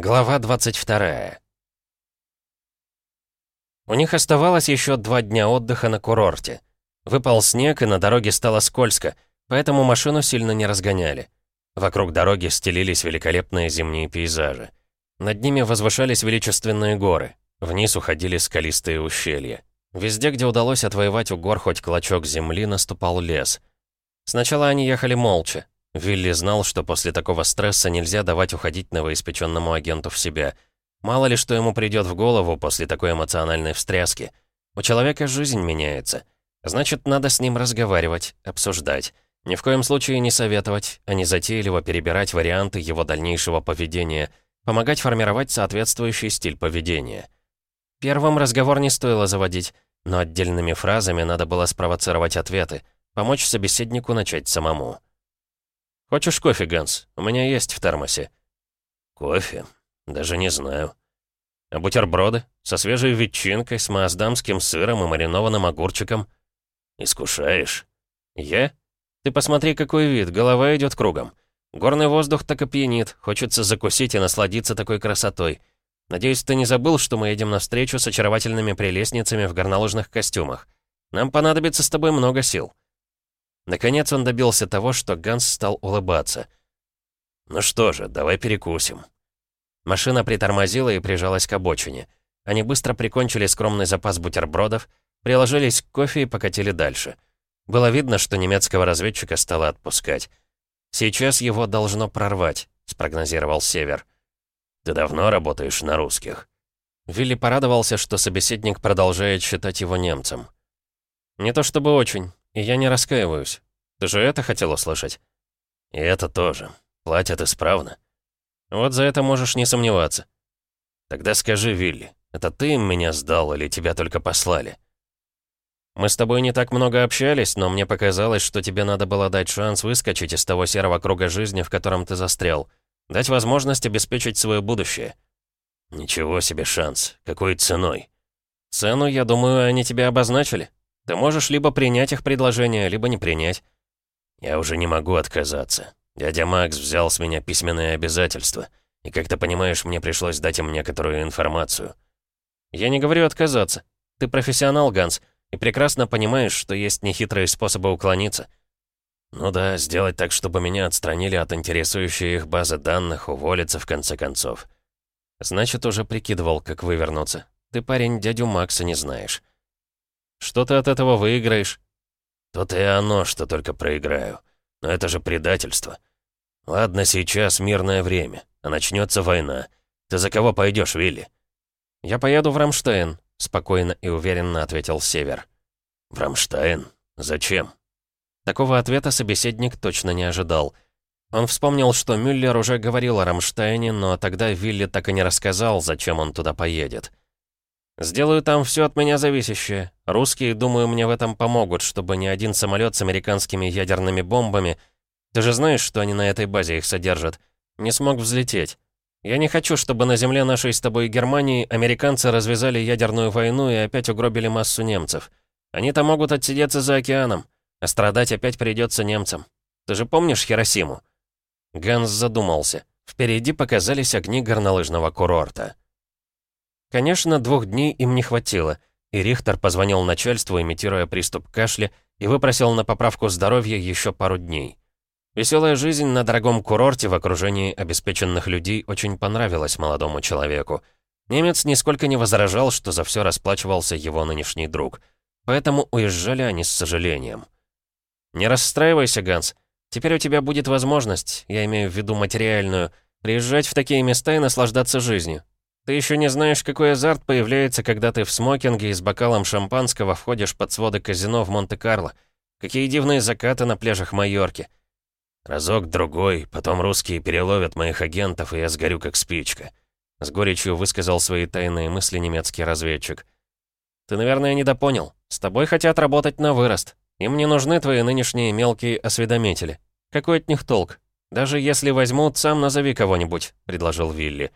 Глава 22 У них оставалось еще два дня отдыха на курорте. Выпал снег, и на дороге стало скользко, поэтому машину сильно не разгоняли. Вокруг дороги стелились великолепные зимние пейзажи. Над ними возвышались величественные горы. Вниз уходили скалистые ущелья. Везде, где удалось отвоевать у гор хоть клочок земли, наступал лес. Сначала они ехали молча, Вилли знал, что после такого стресса нельзя давать уходить новоиспеченному агенту в себя. Мало ли что ему придет в голову после такой эмоциональной встряски. У человека жизнь меняется. Значит, надо с ним разговаривать, обсуждать. Ни в коем случае не советовать, а не затейливо перебирать варианты его дальнейшего поведения, помогать формировать соответствующий стиль поведения. Первым разговор не стоило заводить, но отдельными фразами надо было спровоцировать ответы, помочь собеседнику начать самому. «Хочешь кофе, Ганс? У меня есть в термосе». «Кофе? Даже не знаю». «А бутерброды? Со свежей ветчинкой, с маасдамским сыром и маринованным огурчиком?» «Искушаешь?» «Я? Ты посмотри, какой вид, голова идет кругом. Горный воздух так и пьянит, хочется закусить и насладиться такой красотой. Надеюсь, ты не забыл, что мы едем навстречу с очаровательными прелестницами в горнолыжных костюмах. Нам понадобится с тобой много сил». Наконец он добился того, что Ганс стал улыбаться. «Ну что же, давай перекусим». Машина притормозила и прижалась к обочине. Они быстро прикончили скромный запас бутербродов, приложились к кофе и покатили дальше. Было видно, что немецкого разведчика стало отпускать. «Сейчас его должно прорвать», — спрогнозировал Север. «Ты давно работаешь на русских?» Вилли порадовался, что собеседник продолжает считать его немцем. «Не то чтобы очень. И я не раскаиваюсь. Ты же это хотел услышать?» «И это тоже. Платят исправно». «Вот за это можешь не сомневаться». «Тогда скажи, Вилли, это ты им меня сдал или тебя только послали?» «Мы с тобой не так много общались, но мне показалось, что тебе надо было дать шанс выскочить из того серого круга жизни, в котором ты застрял. Дать возможность обеспечить свое будущее». «Ничего себе шанс. Какой ценой?» «Цену, я думаю, они тебе обозначили. Ты можешь либо принять их предложение, либо не принять. Я уже не могу отказаться. Дядя Макс взял с меня письменные обязательства. И, как ты понимаешь, мне пришлось дать им некоторую информацию. Я не говорю отказаться. Ты профессионал, Ганс, и прекрасно понимаешь, что есть нехитрые способы уклониться. Ну да, сделать так, чтобы меня отстранили от интересующей их базы данных, уволиться в конце концов. Значит, уже прикидывал, как вывернуться. Ты, парень, дядю Макса не знаешь. Что ты от этого выиграешь?» «То-то и оно, что только проиграю. Но это же предательство. Ладно, сейчас мирное время, а начнется война. Ты за кого пойдешь, Вилли?» «Я поеду в Рамштайн», — спокойно и уверенно ответил Север. «В Рамштайн? Зачем?» Такого ответа собеседник точно не ожидал. Он вспомнил, что Мюллер уже говорил о Рамштайне, но тогда Вилли так и не рассказал, зачем он туда поедет. Сделаю там все от меня зависящее. Русские, думаю, мне в этом помогут, чтобы ни один самолет с американскими ядерными бомбами... Ты же знаешь, что они на этой базе их содержат. Не смог взлететь. Я не хочу, чтобы на земле нашей с тобой Германии американцы развязали ядерную войну и опять угробили массу немцев. Они-то могут отсидеться за океаном, а страдать опять придется немцам. Ты же помнишь Хиросиму?» Ганс задумался. Впереди показались огни горнолыжного курорта. Конечно, двух дней им не хватило, и Рихтер позвонил начальству, имитируя приступ кашля, и выпросил на поправку здоровья еще пару дней. Веселая жизнь на дорогом курорте в окружении обеспеченных людей очень понравилась молодому человеку. Немец нисколько не возражал, что за все расплачивался его нынешний друг. Поэтому уезжали они с сожалением. «Не расстраивайся, Ганс. Теперь у тебя будет возможность, я имею в виду материальную, приезжать в такие места и наслаждаться жизнью. Ты еще не знаешь, какой азарт появляется, когда ты в смокинге и с бокалом шампанского входишь под своды казино в Монте-Карло. Какие дивные закаты на пляжах Майорки. Разок-другой, потом русские переловят моих агентов, и я сгорю как спичка. С горечью высказал свои тайные мысли немецкий разведчик. Ты, наверное, недопонял. С тобой хотят работать на вырост. Им не нужны твои нынешние мелкие осведомители. Какой от них толк? Даже если возьмут, сам назови кого-нибудь», — предложил Вилли.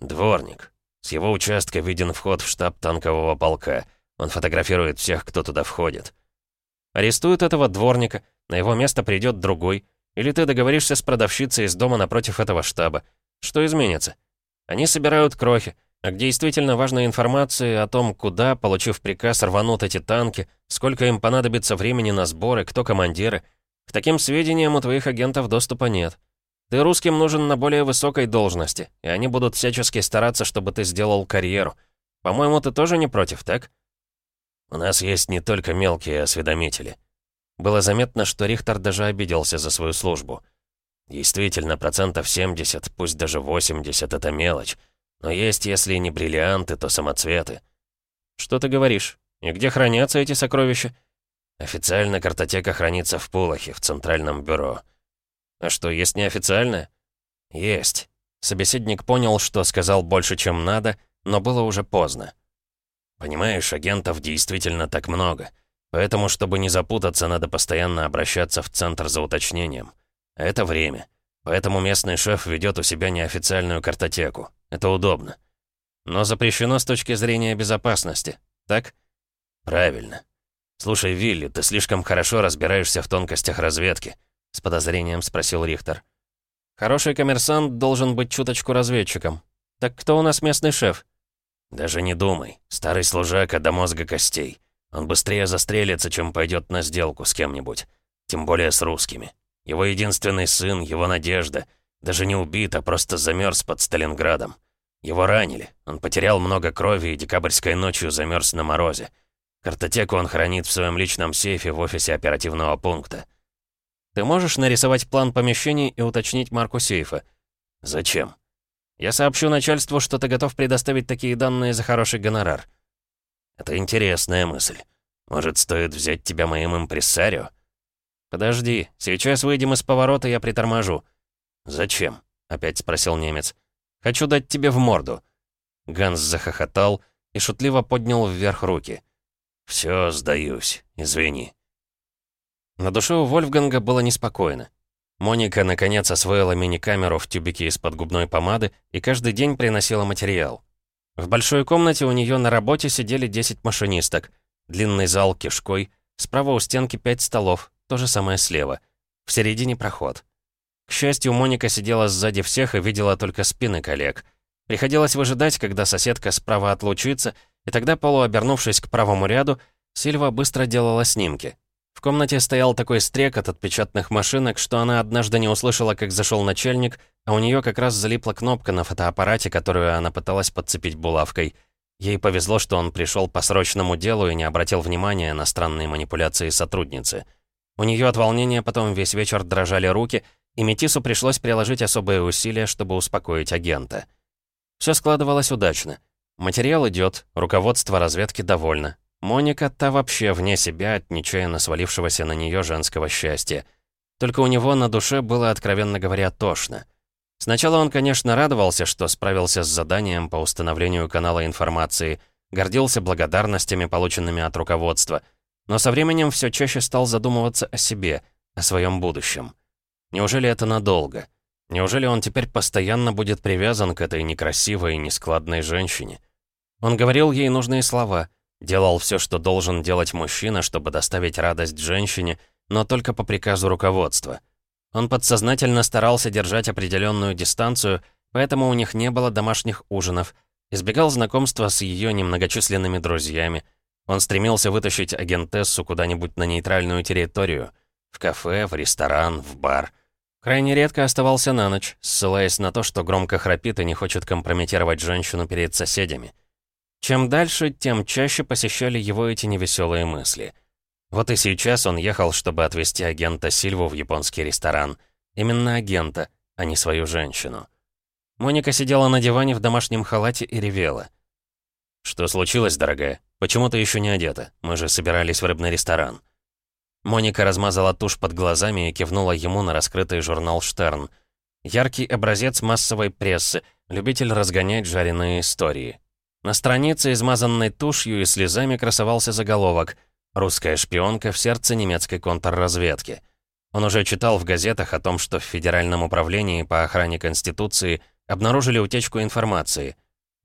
«Дворник. С его участка виден вход в штаб танкового полка. Он фотографирует всех, кто туда входит». «Арестуют этого дворника, на его место придет другой. Или ты договоришься с продавщицей из дома напротив этого штаба. Что изменится?» Они собирают крохи, а к действительно важной информации о том, куда, получив приказ, рванут эти танки, сколько им понадобится времени на сборы, кто командиры, к таким сведениям у твоих агентов доступа нет. Ты русским нужен на более высокой должности, и они будут всячески стараться, чтобы ты сделал карьеру. По-моему, ты тоже не против, так? У нас есть не только мелкие осведомители. Было заметно, что Рихтер даже обиделся за свою службу. Действительно, процентов 70, пусть даже 80 — это мелочь. Но есть, если не бриллианты, то самоцветы. Что ты говоришь? И где хранятся эти сокровища? Официально картотека хранится в Пулахе, в Центральном бюро. А что, есть неофициальная? Есть. Собеседник понял, что сказал больше, чем надо, но было уже поздно. Понимаешь, агентов действительно так много. Поэтому, чтобы не запутаться, надо постоянно обращаться в центр за уточнением. Это время. Поэтому местный шеф ведет у себя неофициальную картотеку. Это удобно. Но запрещено с точки зрения безопасности, так? Правильно. Слушай, Вилли, ты слишком хорошо разбираешься в тонкостях разведки. С подозрением спросил Рихтер. Хороший коммерсант должен быть чуточку разведчиком. Так кто у нас местный шеф? Даже не думай. Старый служака до мозга костей. Он быстрее застрелится, чем пойдет на сделку с кем-нибудь. Тем более с русскими. Его единственный сын, его надежда. Даже не убит, а просто замерз под Сталинградом. Его ранили. Он потерял много крови и декабрьской ночью замерз на морозе. Картотеку он хранит в своем личном сейфе в офисе оперативного пункта. Ты можешь нарисовать план помещений и уточнить марку сейфа? Зачем? Я сообщу начальству, что ты готов предоставить такие данные за хороший гонорар. Это интересная мысль. Может, стоит взять тебя моим импрессарио? Подожди, сейчас выйдем из поворота, я приторможу. Зачем? Опять спросил немец. Хочу дать тебе в морду. Ганс захохотал и шутливо поднял вверх руки. Все, сдаюсь, извини. На душе у Вольфганга было неспокойно. Моника наконец освоила мини-камеру в тюбике из-под губной помады и каждый день приносила материал. В большой комнате у нее на работе сидели 10 машинисток. Длинный зал кишкой, справа у стенки 5 столов, то же самое слева. В середине проход. К счастью, Моника сидела сзади всех и видела только спины коллег. Приходилось выжидать, когда соседка справа отлучится, и тогда, полуобернувшись к правому ряду, Сильва быстро делала снимки. В комнате стоял такой стрекот от печатных машинок, что она однажды не услышала, как зашел начальник, а у нее как раз залипла кнопка на фотоаппарате, которую она пыталась подцепить булавкой. Ей повезло, что он пришел по срочному делу и не обратил внимания на странные манипуляции сотрудницы. У нее от волнения потом весь вечер дрожали руки, и Метису пришлось приложить особые усилия, чтобы успокоить агента. Все складывалось удачно. Материал идет, руководство разведки довольно. Моника та вообще вне себя от нечаянно свалившегося на нее женского счастья. Только у него на душе было, откровенно говоря, тошно. Сначала он, конечно, радовался, что справился с заданием по установлению канала информации, гордился благодарностями, полученными от руководства, но со временем все чаще стал задумываться о себе, о своем будущем. Неужели это надолго? Неужели он теперь постоянно будет привязан к этой некрасивой и нескладной женщине? Он говорил ей нужные слова — Делал все, что должен делать мужчина, чтобы доставить радость женщине, но только по приказу руководства. Он подсознательно старался держать определенную дистанцию, поэтому у них не было домашних ужинов, избегал знакомства с ее немногочисленными друзьями. Он стремился вытащить агентессу куда-нибудь на нейтральную территорию, в кафе, в ресторан, в бар. Крайне редко оставался на ночь, ссылаясь на то, что громко храпит и не хочет компрометировать женщину перед соседями. Чем дальше, тем чаще посещали его эти невеселые мысли. Вот и сейчас он ехал, чтобы отвезти агента Сильву в японский ресторан. Именно агента, а не свою женщину. Моника сидела на диване в домашнем халате и ревела. «Что случилось, дорогая? Почему ты еще не одета? Мы же собирались в рыбный ресторан». Моника размазала тушь под глазами и кивнула ему на раскрытый журнал «Штерн». Яркий образец массовой прессы, любитель разгонять жареные истории. На странице, измазанной тушью и слезами, красовался заголовок «Русская шпионка в сердце немецкой контрразведки». Он уже читал в газетах о том, что в Федеральном управлении по охране Конституции обнаружили утечку информации.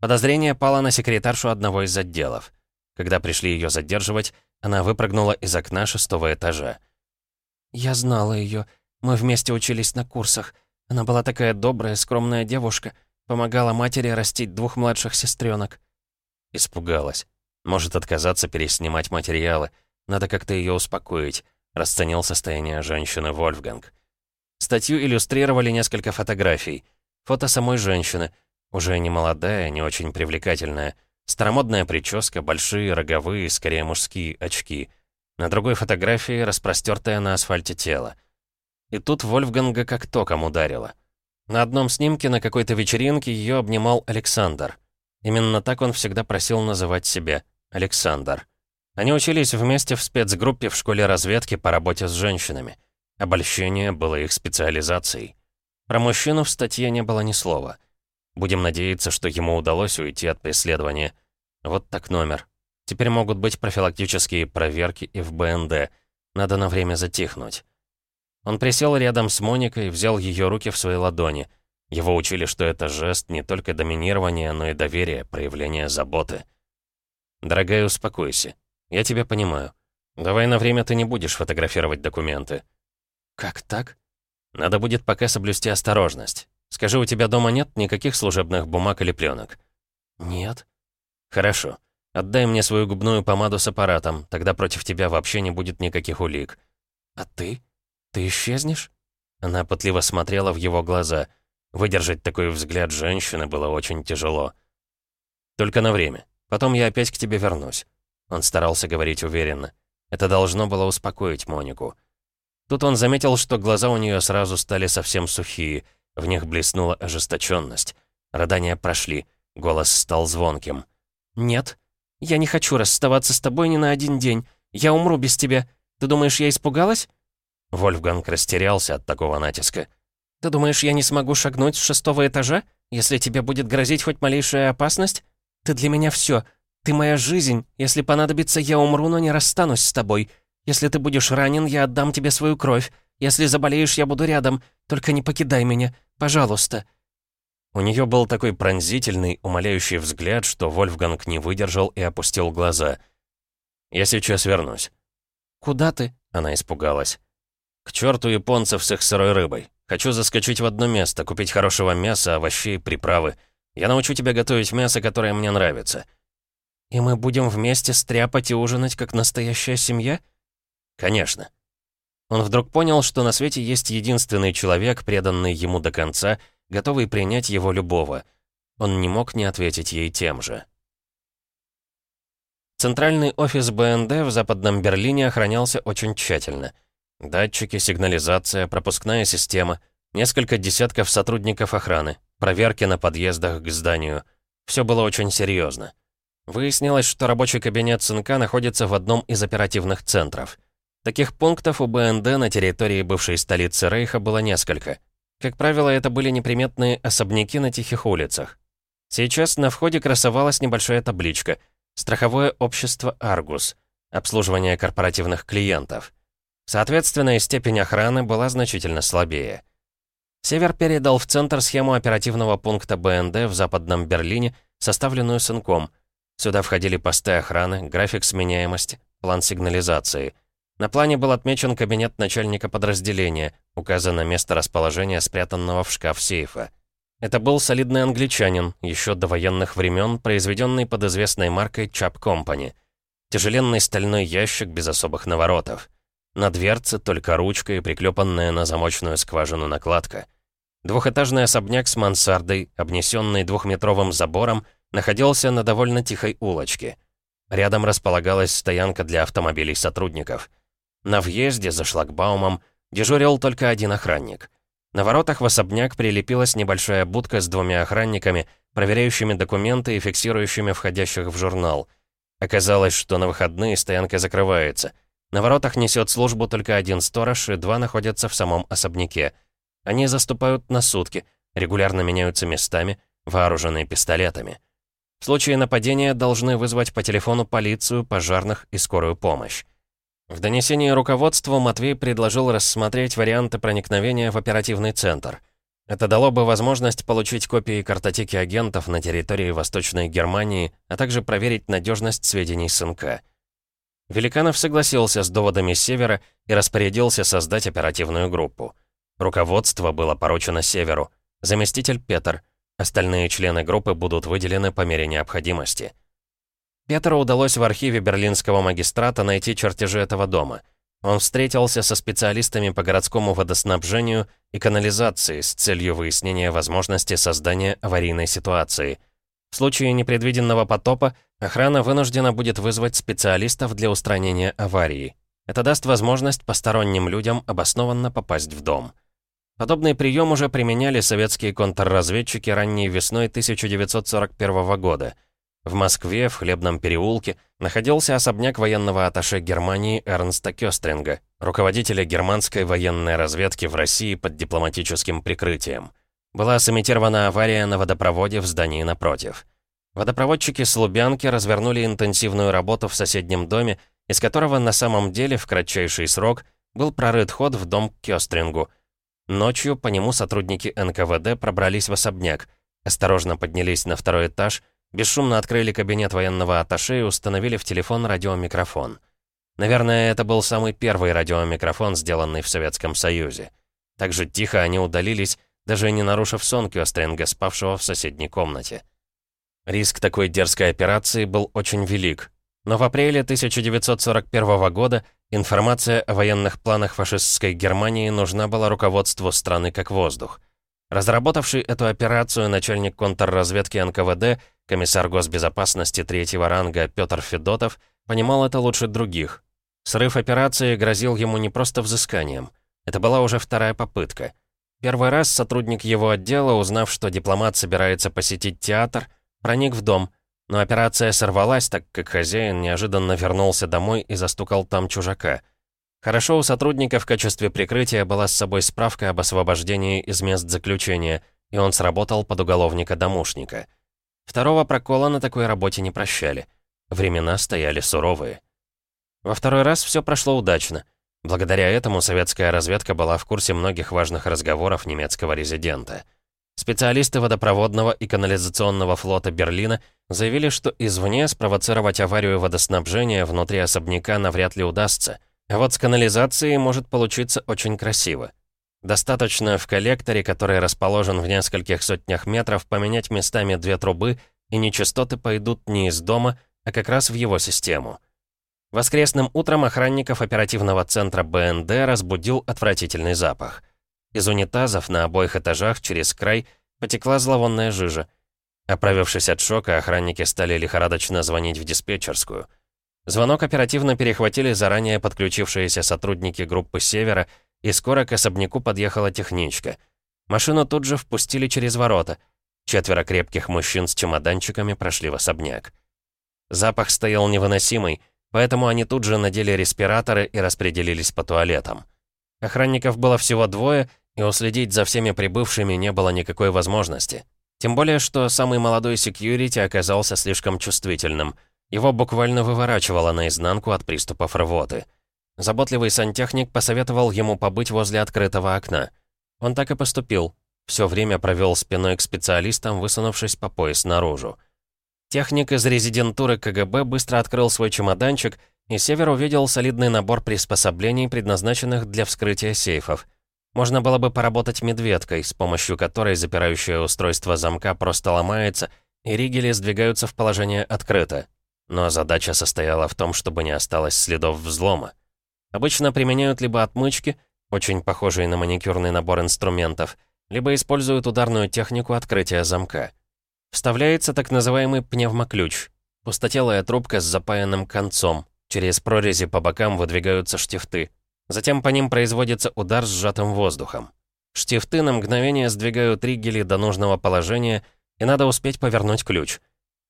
Подозрение пало на секретаршу одного из отделов. Когда пришли ее задерживать, она выпрыгнула из окна шестого этажа. «Я знала ее. Мы вместе учились на курсах. Она была такая добрая, скромная девушка. Помогала матери растить двух младших сестренок. Испугалась. Может отказаться переснимать материалы. Надо как-то ее успокоить. Расценил состояние женщины Вольфганг. Статью иллюстрировали несколько фотографий. Фото самой женщины. Уже не молодая, не очень привлекательная. Старомодная прическа, большие, роговые, скорее мужские очки. На другой фотографии распростертое на асфальте тело. И тут Вольфганга как током ударило. На одном снимке на какой-то вечеринке ее обнимал Александр. Именно так он всегда просил называть себя — Александр. Они учились вместе в спецгруппе в школе разведки по работе с женщинами. Обольщение было их специализацией. Про мужчину в статье не было ни слова. Будем надеяться, что ему удалось уйти от преследования. Вот так номер. Теперь могут быть профилактические проверки и в БНД. Надо на время затихнуть. Он присел рядом с Моникой, взял ее руки в свои ладони. Его учили, что это жест не только доминирования, но и доверия, проявления заботы. «Дорогая, успокойся. Я тебя понимаю. Давай на время ты не будешь фотографировать документы». «Как так?» «Надо будет пока соблюсти осторожность. Скажи, у тебя дома нет никаких служебных бумаг или пленок?» «Нет». «Хорошо. Отдай мне свою губную помаду с аппаратом, тогда против тебя вообще не будет никаких улик». «А ты?» «Ты исчезнешь?» Она пытливо смотрела в его глаза. Выдержать такой взгляд женщины было очень тяжело. «Только на время. Потом я опять к тебе вернусь». Он старался говорить уверенно. Это должно было успокоить Монику. Тут он заметил, что глаза у нее сразу стали совсем сухие, в них блеснула ожесточенность. Рыдания прошли, голос стал звонким. «Нет, я не хочу расставаться с тобой ни на один день. Я умру без тебя. Ты думаешь, я испугалась?» Вольфганг растерялся от такого натиска. «Ты думаешь, я не смогу шагнуть с шестого этажа, если тебе будет грозить хоть малейшая опасность? Ты для меня все. Ты моя жизнь. Если понадобится, я умру, но не расстанусь с тобой. Если ты будешь ранен, я отдам тебе свою кровь. Если заболеешь, я буду рядом. Только не покидай меня. Пожалуйста». У нее был такой пронзительный, умоляющий взгляд, что Вольфганг не выдержал и опустил глаза. «Я сейчас вернусь». «Куда ты?» — она испугалась. К черту японцев с их сырой рыбой. Хочу заскочить в одно место, купить хорошего мяса, овощей, приправы. Я научу тебя готовить мясо, которое мне нравится». «И мы будем вместе стряпать и ужинать, как настоящая семья?» «Конечно». Он вдруг понял, что на свете есть единственный человек, преданный ему до конца, готовый принять его любого. Он не мог не ответить ей тем же. Центральный офис БНД в Западном Берлине охранялся очень тщательно — Датчики, сигнализация, пропускная система, несколько десятков сотрудников охраны, проверки на подъездах к зданию. Все было очень серьезно. Выяснилось, что рабочий кабинет СНК находится в одном из оперативных центров. Таких пунктов у БНД на территории бывшей столицы Рейха было несколько. Как правило, это были неприметные особняки на тихих улицах. Сейчас на входе красовалась небольшая табличка «Страховое общество «Аргус», обслуживание корпоративных клиентов». Соответственно, и степень охраны была значительно слабее. Север передал в центр схему оперативного пункта БНД в Западном Берлине, составленную сынком. Сюда входили посты охраны, график сменяемости, план сигнализации. На плане был отмечен кабинет начальника подразделения, указано место расположения спрятанного в шкаф сейфа. Это был солидный англичанин, еще до военных времен, произведенный под известной маркой Chap Company. Тяжеленный стальной ящик без особых наворотов. На дверце только ручка и приклепанная на замочную скважину накладка. Двухэтажный особняк с мансардой, обнесенный двухметровым забором, находился на довольно тихой улочке. Рядом располагалась стоянка для автомобилей сотрудников. На въезде за шлагбаумом дежурил только один охранник. На воротах в особняк прилепилась небольшая будка с двумя охранниками, проверяющими документы и фиксирующими входящих в журнал. Оказалось, что на выходные стоянка закрывается — на воротах несет службу только один сторож, и два находятся в самом особняке. Они заступают на сутки, регулярно меняются местами, вооруженные пистолетами. В случае нападения должны вызвать по телефону полицию, пожарных и скорую помощь. В донесении руководству Матвей предложил рассмотреть варианты проникновения в оперативный центр. Это дало бы возможность получить копии картотеки агентов на территории Восточной Германии, а также проверить надежность сведений с НК. Великанов согласился с доводами Севера и распорядился создать оперативную группу. Руководство было поручено Северу, заместитель Петр, Остальные члены группы будут выделены по мере необходимости. Петру удалось в архиве берлинского магистрата найти чертежи этого дома. Он встретился со специалистами по городскому водоснабжению и канализации с целью выяснения возможности создания аварийной ситуации. В случае непредвиденного потопа охрана вынуждена будет вызвать специалистов для устранения аварии. Это даст возможность посторонним людям обоснованно попасть в дом. Подобный прием уже применяли советские контрразведчики ранней весной 1941 года. В Москве, в Хлебном переулке, находился особняк военного атташе Германии Эрнста Кёстринга, руководителя германской военной разведки в России под дипломатическим прикрытием. Была сымитирована авария на водопроводе в здании напротив. Водопроводчики с Лубянки развернули интенсивную работу в соседнем доме, из которого на самом деле в кратчайший срок был прорыт ход в дом к Кёстрингу – Ночью по нему сотрудники НКВД пробрались в особняк, осторожно поднялись на второй этаж, бесшумно открыли кабинет военного атташе и установили в телефон радиомикрофон. Наверное, это был самый первый радиомикрофон, сделанный в Советском Союзе. Так же тихо они удалились, даже не нарушив сон Кёстринга, спавшего в соседней комнате. Риск такой дерзкой операции был очень велик. Но в апреле 1941 года Информация о военных планах фашистской Германии нужна была руководству страны как воздух. Разработавший эту операцию начальник контрразведки НКВД, комиссар госбезопасности третьего ранга Петр Федотов, понимал это лучше других. Срыв операции грозил ему не просто взысканием. Это была уже вторая попытка. Первый раз сотрудник его отдела, узнав, что дипломат собирается посетить театр, проник в дом, но операция сорвалась, так как хозяин неожиданно вернулся домой и застукал там чужака. Хорошо у сотрудника в качестве прикрытия была с собой справка об освобождении из мест заключения, и он сработал под уголовника-домушника. Второго прокола на такой работе не прощали. Времена стояли суровые. Во второй раз все прошло удачно. Благодаря этому советская разведка была в курсе многих важных разговоров немецкого резидента. Специалисты водопроводного и канализационного флота Берлина заявили, что извне спровоцировать аварию водоснабжения внутри особняка навряд ли удастся, а вот с канализацией может получиться очень красиво. Достаточно в коллекторе, который расположен в нескольких сотнях метров, поменять местами две трубы, и нечистоты пойдут не из дома, а как раз в его систему. Воскресным утром охранников оперативного центра БНД разбудил отвратительный запах – из унитазов на обоих этажах через край потекла зловонная жижа. Оправившись от шока, охранники стали лихорадочно звонить в диспетчерскую. Звонок оперативно перехватили заранее подключившиеся сотрудники группы «Севера», и скоро к особняку подъехала техничка. Машину тут же впустили через ворота. Четверо крепких мужчин с чемоданчиками прошли в особняк. Запах стоял невыносимый, поэтому они тут же надели респираторы и распределились по туалетам. Охранников было всего двое, и уследить за всеми прибывшими не было никакой возможности. Тем более, что самый молодой секьюрити оказался слишком чувствительным. Его буквально выворачивало наизнанку от приступов рвоты. Заботливый сантехник посоветовал ему побыть возле открытого окна. Он так и поступил. Все время провел спиной к специалистам, высунувшись по пояс наружу. Техник из резидентуры КГБ быстро открыл свой чемоданчик, и Север увидел солидный набор приспособлений, предназначенных для вскрытия сейфов. Можно было бы поработать медведкой, с помощью которой запирающее устройство замка просто ломается, и ригели сдвигаются в положение открыто. Но задача состояла в том, чтобы не осталось следов взлома. Обычно применяют либо отмычки, очень похожие на маникюрный набор инструментов, либо используют ударную технику открытия замка. Вставляется так называемый пневмоключ, пустотелая трубка с запаянным концом, через прорези по бокам выдвигаются штифты, Затем по ним производится удар сжатым воздухом. Штифты на мгновение сдвигают ригели до нужного положения, и надо успеть повернуть ключ.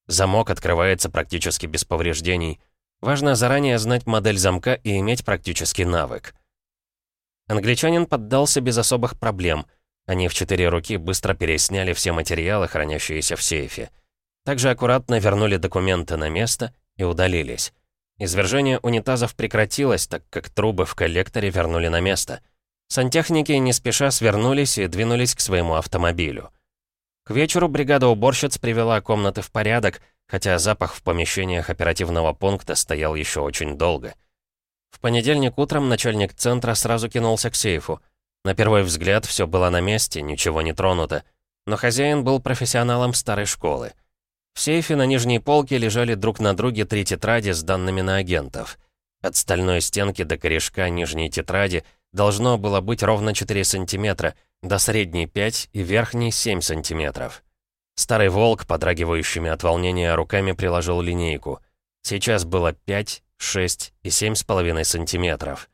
Замок открывается практически без повреждений. Важно заранее знать модель замка и иметь практический навык. Англичанин поддался без особых проблем. Они в четыре руки быстро пересняли все материалы, хранящиеся в сейфе. Также аккуратно вернули документы на место и удалились. Извержение унитазов прекратилось, так как трубы в коллекторе вернули на место. Сантехники не спеша свернулись и двинулись к своему автомобилю. К вечеру бригада уборщиц привела комнаты в порядок, хотя запах в помещениях оперативного пункта стоял еще очень долго. В понедельник утром начальник центра сразу кинулся к сейфу. На первый взгляд все было на месте, ничего не тронуто. но хозяин был профессионалом старой школы. В сейфе на нижней полке лежали друг на друге три тетради с данными на агентов. От стальной стенки до корешка нижней тетради должно было быть ровно 4 сантиметра, до средней 5 и верхней 7 сантиметров. Старый волк, подрагивающими от волнения руками, приложил линейку. Сейчас было 5, 6 и 7,5 сантиметров.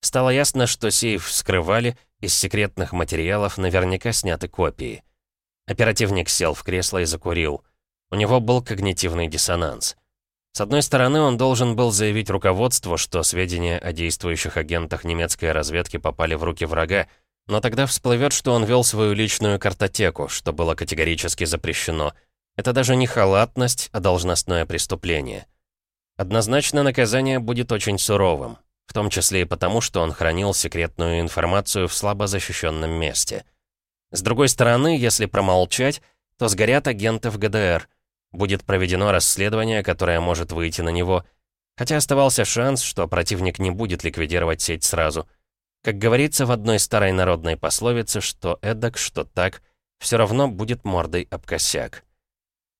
Стало ясно, что сейф вскрывали, из секретных материалов наверняка сняты копии. Оперативник сел в кресло и закурил. У него был когнитивный диссонанс. С одной стороны, он должен был заявить руководству, что сведения о действующих агентах немецкой разведки попали в руки врага, но тогда всплывет, что он вел свою личную картотеку, что было категорически запрещено. Это даже не халатность, а должностное преступление. Однозначно наказание будет очень суровым, в том числе и потому, что он хранил секретную информацию в слабо защищенном месте. С другой стороны, если промолчать, то сгорят агенты в ГДР — Будет проведено расследование, которое может выйти на него. Хотя оставался шанс, что противник не будет ликвидировать сеть сразу. Как говорится в одной старой народной пословице, что эдак, что так, все равно будет мордой об косяк.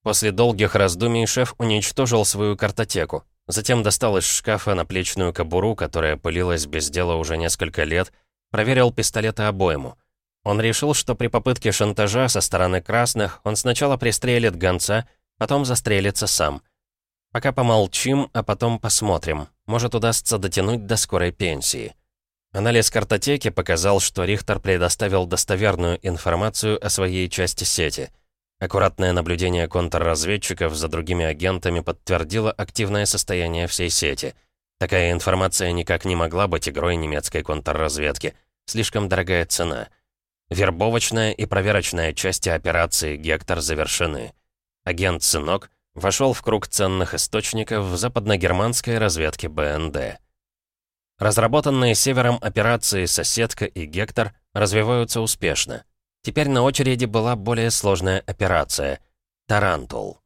После долгих раздумий шеф уничтожил свою картотеку. Затем достал из шкафа наплечную кобуру, которая пылилась без дела уже несколько лет, проверил пистолет и обойму. Он решил, что при попытке шантажа со стороны красных он сначала пристрелит гонца, Потом застрелится сам. Пока помолчим, а потом посмотрим. Может, удастся дотянуть до скорой пенсии. Анализ картотеки показал, что Рихтер предоставил достоверную информацию о своей части сети. Аккуратное наблюдение контрразведчиков за другими агентами подтвердило активное состояние всей сети. Такая информация никак не могла быть игрой немецкой контрразведки. Слишком дорогая цена. Вербовочная и проверочная части операции «Гектор» завершены. Агент «Сынок» вошел в круг ценных источников в западногерманской разведке БНД. Разработанные Севером операции «Соседка» и «Гектор» развиваются успешно. Теперь на очереди была более сложная операция — «Тарантул».